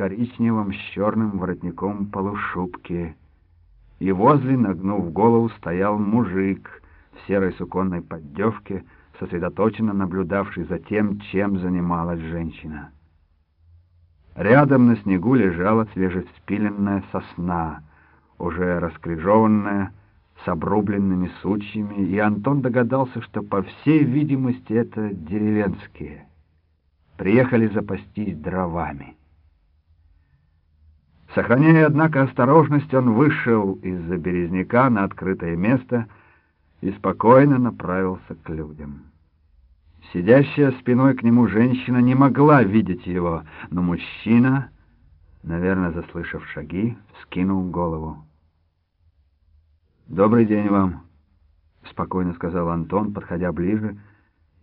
коричневом с черным воротником полушубке. И возле, нагнув голову, стоял мужик в серой суконной поддевке, сосредоточенно наблюдавший за тем, чем занималась женщина. Рядом на снегу лежала свежеспиленная сосна, уже раскрыжованная, с обрубленными сучьями, и Антон догадался, что, по всей видимости, это деревенские. Приехали запастись дровами. Сохраняя, однако, осторожность, он вышел из-за березняка на открытое место и спокойно направился к людям. Сидящая спиной к нему женщина не могла видеть его, но мужчина, наверное, заслышав шаги, вскинул голову. «Добрый день вам», — спокойно сказал Антон, подходя ближе,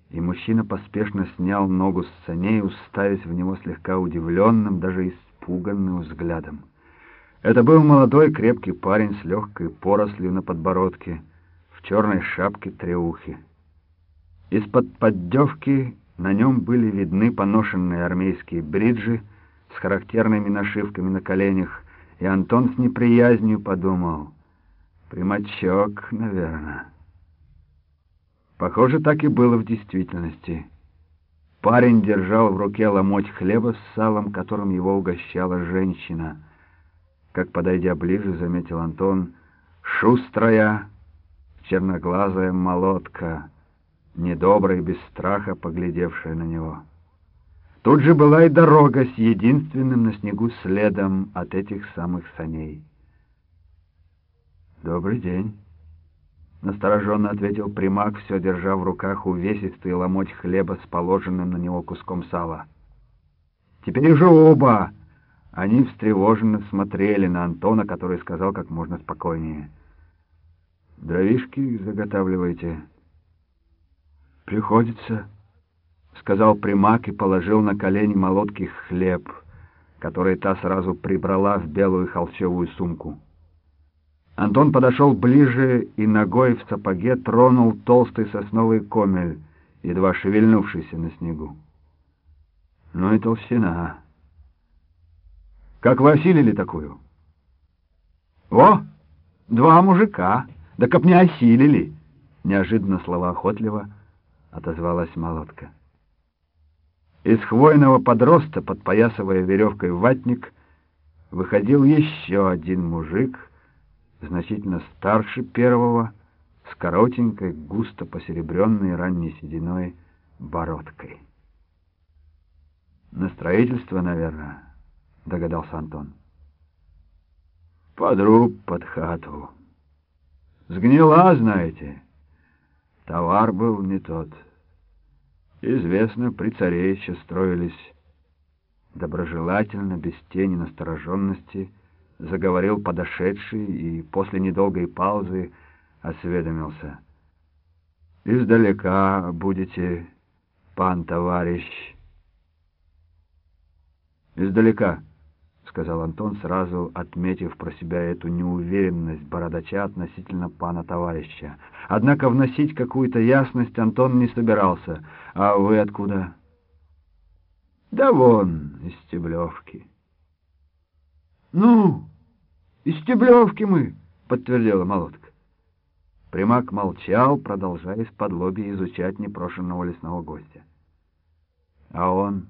и мужчина поспешно снял ногу с саней, уставясь в него слегка удивленным, даже испуганным взглядом. Это был молодой крепкий парень с легкой порослью на подбородке, в черной шапке треухи. Из-под поддевки на нем были видны поношенные армейские бриджи с характерными нашивками на коленях, и Антон с неприязнью подумал, примачок, наверное. Похоже, так и было в действительности. Парень держал в руке ломоть хлеба с салом, которым его угощала женщина. Как, подойдя ближе, заметил Антон, шустрая, черноглазая молотка — недоброй, без страха поглядевшая на него. Тут же была и дорога с единственным на снегу следом от этих самых саней. «Добрый день», — настороженно ответил примак, все держа в руках увесистый ломоть хлеба с положенным на него куском сала. Теперь уже оба они встревоженно смотрели на Антона, который сказал как можно спокойнее. «Дровишки заготавливаете?» «Приходится», — сказал примак и положил на колени молотки хлеб, который та сразу прибрала в белую холщовую сумку. Антон подошел ближе и ногой в сапоге тронул толстый сосновый комель, едва шевельнувшийся на снегу. Ну и толщина. Как вы осилили такую? О, два мужика, да как не осилили, неожиданно слова охотливо —— отозвалась молотка. Из хвойного подроста, подпоясывая веревкой ватник, выходил еще один мужик, значительно старше первого, с коротенькой, густо посеребренной ранней сединой бородкой. «На строительство, наверное», — догадался Антон. «Подруб под хату. Сгнила, знаете». Товар был не тот. Известно, при царе еще строились. Доброжелательно, без тени настороженности, заговорил подошедший и после недолгой паузы осведомился. «Издалека будете, пан товарищ?» «Издалека», — сказал Антон, сразу отметив про себя эту неуверенность бородача относительно пана-товарища. Однако вносить какую-то ясность Антон не собирался. «А вы откуда?» «Да вон, из Стеблевки». «Ну, из Стеблевки мы», — подтвердила молотка. Примак молчал, продолжая из-под лоби изучать непрошенного лесного гостя. «А он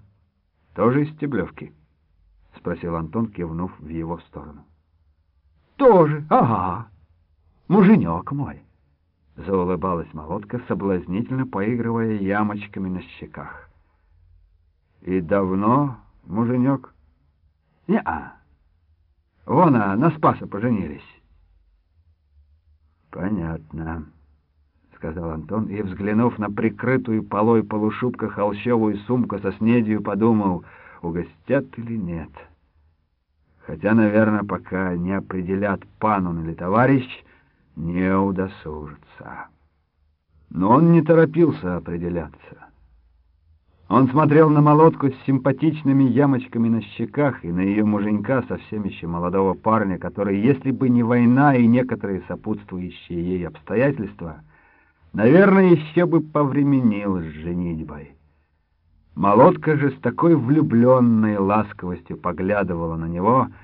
тоже из Стеблевки?» — спросил Антон, кивнув в его сторону. «Тоже, ага, муженек мой», — заулыбалась молотка, соблазнительно поигрывая ямочками на щеках. «И давно муженек?» «Не-а. Вон, а, на Спаса поженились». «Понятно», — сказал Антон, и, взглянув на прикрытую полой полушубка холщовую сумку со снедью, подумал — угостят или нет. Хотя, наверное, пока не определят, пан он или товарищ, не удосужится. Но он не торопился определяться. Он смотрел на молотку с симпатичными ямочками на щеках и на ее муженька, совсем еще молодого парня, который, если бы не война и некоторые сопутствующие ей обстоятельства, наверное, еще бы повременил с женитьбой. Молодка же с такой влюбленной ласковостью поглядывала на него —